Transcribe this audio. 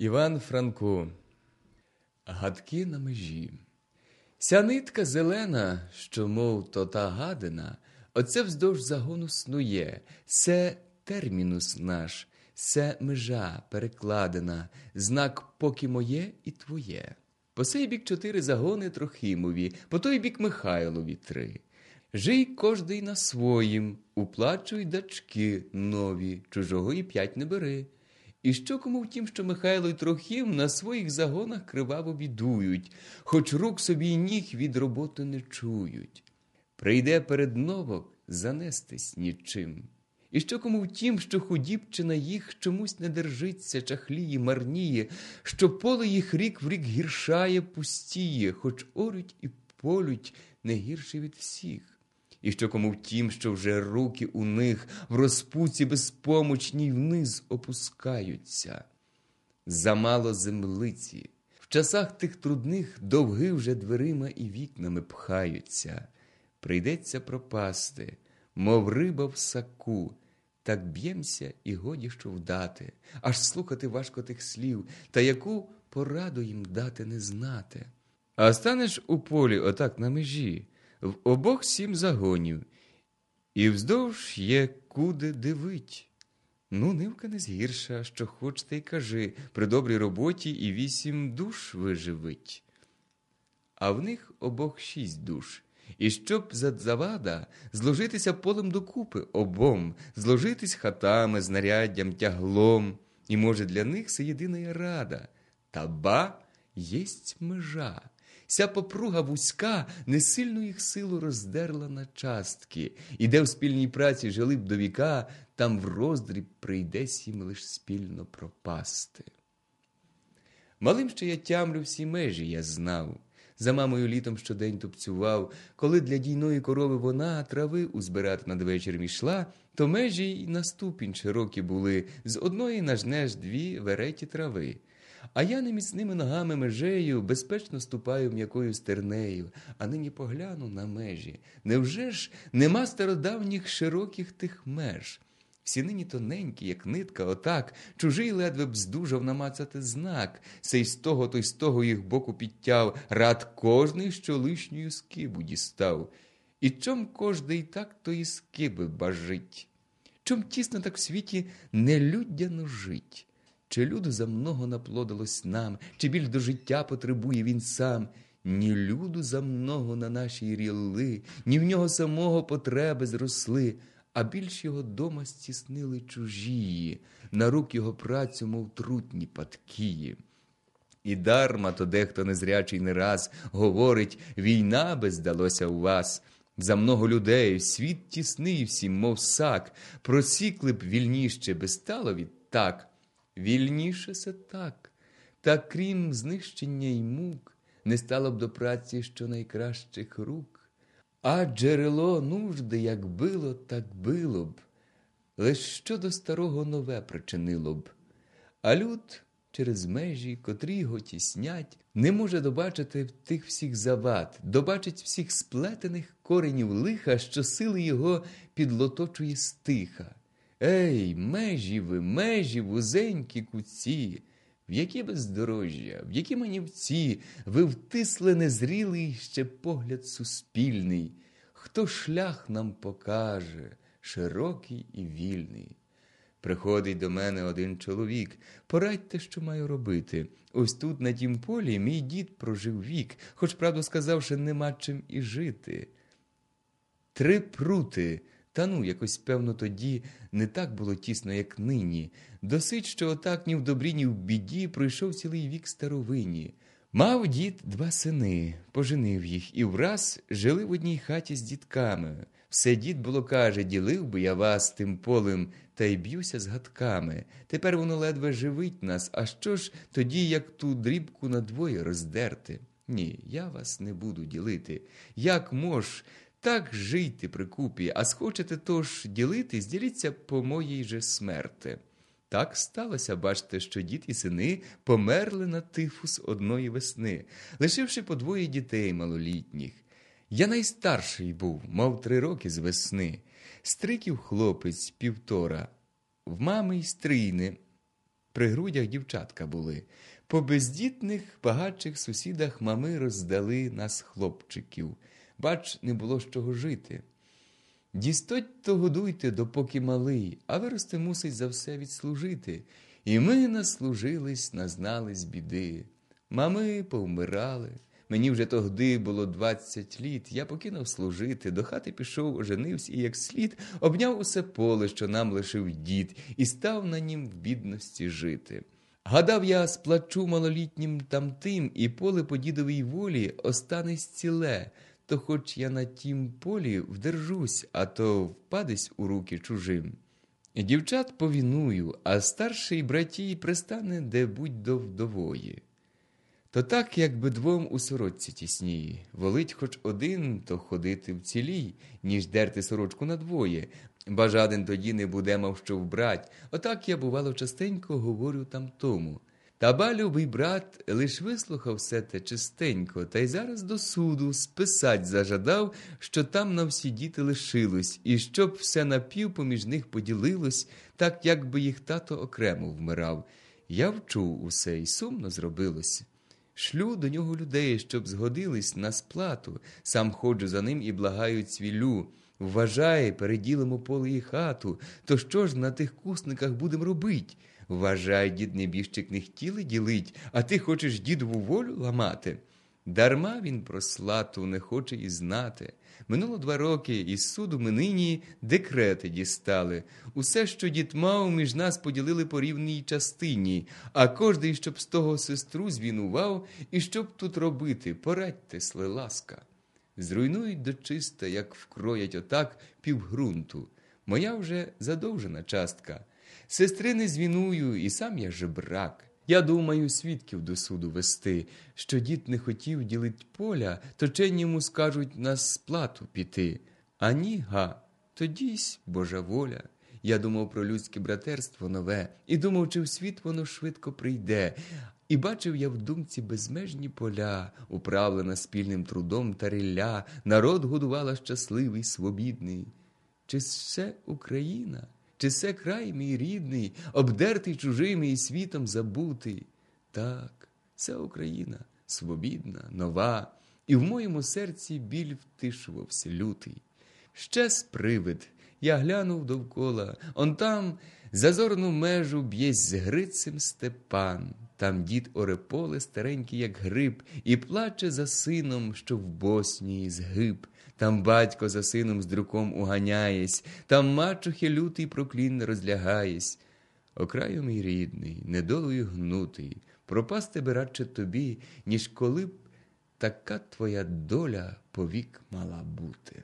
Іван Франко. Гадки на межі. Ся нитка зелена, що, мов то та гадина, оце вздовж загону снує, це термінус наш, це межа перекладена, знак поки моє і твоє. По сей бік чотири загони Трохимові, по той бік Михайлові три. Жий кожний на своїм, уплачуй дачки нові, чужого і п'ять не бери. І що кому втім, що Михайло й Трохим на своїх загонах криваво бідують, хоч рук собі й ніг від роботи не чують. Прийде перед новок занестись нічим. І що кому втім, що худібчина їх чомусь не держиться, чахліє, марніє, що поле їх рік в рік гіршає, пустіє, хоч орють і полють не гірше від всіх. І що кому втім, що вже руки у них в розпуці безпомочній вниз опускаються. Замало землиці. В часах тих трудних довги вже дверима і вікнами пхаються. Прийдеться пропасти, мов риба в саку. Так б'ємся і годі що вдати, аж слухати важко тих слів, та яку пораду їм дати не знати. А станеш у полі, отак на межі, в обох сім загонів, і вздовж є куди дивить. Ну, нивка не згірша, що хоч ти й кажи, при добрій роботі і вісім душ виживить. А в них обох шість душ. І щоб за завада зложитися полем докупи обом, зложитись хатами, знаряддям, тяглом, і, може, для них це єдина рада. Та ба єсть межа. Ся попруга вузька несильну їх силу роздерла на частки, і де в спільній праці жили б до віка, там в роздріб прийдесь їм лиш спільно пропасти. Малим ще я тямлю всі межі, я знав. За мамою літом щодень тупцював, коли для дійної корови вона трави узбирати надвечір мішла, то межі й на ступінь широкі були, з одної нажнеш дві вереті трави. А я неміцними ногами межею безпечно ступаю м'якою стернею, а нині погляну на межі. Невже ж нема стародавніх широких тих меж? Всі нині тоненькі, як нитка, отак, чужий ледве б здужав намацати знак, сей з того, той з того їх боку підтяв, рад кожний, що лишньою скибу дістав. І чом кожний так тої скиби бажить? Чом тісно так в світі нелюдяно жить? Чи люду за много наплодилось нам, чи біль до життя потребує він сам? Ні люду за много на нашій рілли, ні в нього самого потреби зросли, а більш його дома стіснили чужії, на рук його працю, мов трутні падкії. І дарма то дехто незрячий не раз говорить війна би здалося у вас. За много людей світ тісний всім, мов сак, просікли б вільніще би стало відтак. Вільніше се так, та крім знищення й мук, не стало б до праці що найкращих рук. А джерело нужди, як било, так било б, лиш що до старого нове причинило б. А люд через межі, котрі його тіснять, не може добачити тих всіх завад, добачить всіх сплетених коренів лиха, що сили його підлоточує стиха. Ей, межі ви, межі, вузенькі куці, в які бездорожжя, в які манівці ви втисли незрілий ще погляд суспільний, хто шлях нам покаже, широкий і вільний. Приходить до мене один чоловік, порадьте, що маю робити. Ось тут, на тім полі, мій дід прожив вік, хоч, правду сказавши, нема чим і жити. Три прути. Та ну, якось, певно, тоді не так було тісно, як нині. Досить, що отак ні в добрі, ні в біді пройшов цілий вік старовині. Мав дід два сини, поженив їх, і враз жили в одній хаті з дітками. Все дід було каже, ділив би я вас тим полем, та й б'юся з гадками. Тепер воно ледве живить нас, а що ж тоді, як ту дрібку надвоє роздерти? Ні, я вас не буду ділити. Як мож так жийте при купі, а схочете тож ділитись, діліться по моїй же смерти. Так сталося, бачте, що дід і сини померли на тифус одної весни, лишивши по двоє дітей малолітніх. Я найстарший був, мав три роки з весни. Стриків хлопець півтора, в мами й стрійни. При грудях дівчатка були. По бездітних, багатших сусідах мами роздали нас хлопчиків. Бач, не було з чого жити. Дістоть то годуйте, допоки малий, а вирости мусить за все відслужити. І ми наслужились, назнались біди. Мами повмирали. Мені вже тогди було двадцять літ. Я покинув служити, до хати пішов, оженився і, як слід, обняв усе поле, що нам лишив дід, і став на нім в бідності жити. Гадав я, сплачу малолітнім тамтим, і поле по дідовій волі останесь ціле, то хоч я на тім полі вдержусь, а то впадесь у руки чужим. Дівчат повіную, а старший братій пристане де будь до вдової. То так, якби двом у сорочці тісній, волить хоч один, то ходити в цілій, ніж дерти сорочку надвоє, ба жаден тоді не буде мав що вбрать. Отак я, бувало, частенько говорю там тому. Та ба, любий брат, лиш вислухав все те чистенько, та й зараз до суду списать зажадав, що там на всі діти лишилось, і щоб все напів поміж них поділилось, так якби їх тато окремо вмирав. Я вчув усе, і сумно зробилось. Шлю до нього людей, щоб згодились на сплату. Сам ходжу за ним і благаю цвілю. Вважай, переділимо поле і хату. То що ж на тих кусниках будем робить? Вважай, дід небіжчик не хотіли ділить, а ти хочеш дідову волю ламати. Дарма він про слату не хоче і знати. Минуло два роки, із суду ми нині декрети дістали. Усе, що дід мав, між нас поділили по рівній частині, а кожний, щоб з того сестру звінував, і щоб тут робити, порадьте, сли ласка. Зруйнують дочиста, як вкроять отак півгрунту. Моя вже задовжена частка. Сестри не звіную, і сам я жебрак. Я думаю, свідків до суду вести, що дід не хотів ділить поля, то йому скажуть на сплату піти. А ні, га, тодісь Божа воля. Я думав про людське братерство нове, і думав, чи в світ воно швидко прийде. І бачив я в думці безмежні поля, управлена спільним трудом та рилля, народ годувала щасливий, свобідний. Чи все Україна? Чи це край мій рідний, обдертий чужими і світом забутий? Так, це Україна, свобідна, нова, і в моєму серці біль втишувався лютий. Ще з привид я глянув довкола, он там зазорну межу б'єсь з Грицем Степан. Там дід оре поле старенький, як гриб, і плаче за сином, що в Боснії згиб. Там батько за сином з друком уганяєсь, там мачухи лютий проклін розлягаєсь. Окраю мій рідний, недолою гнутий, пропасти би радше тобі, ніж коли б така твоя доля повік мала бути.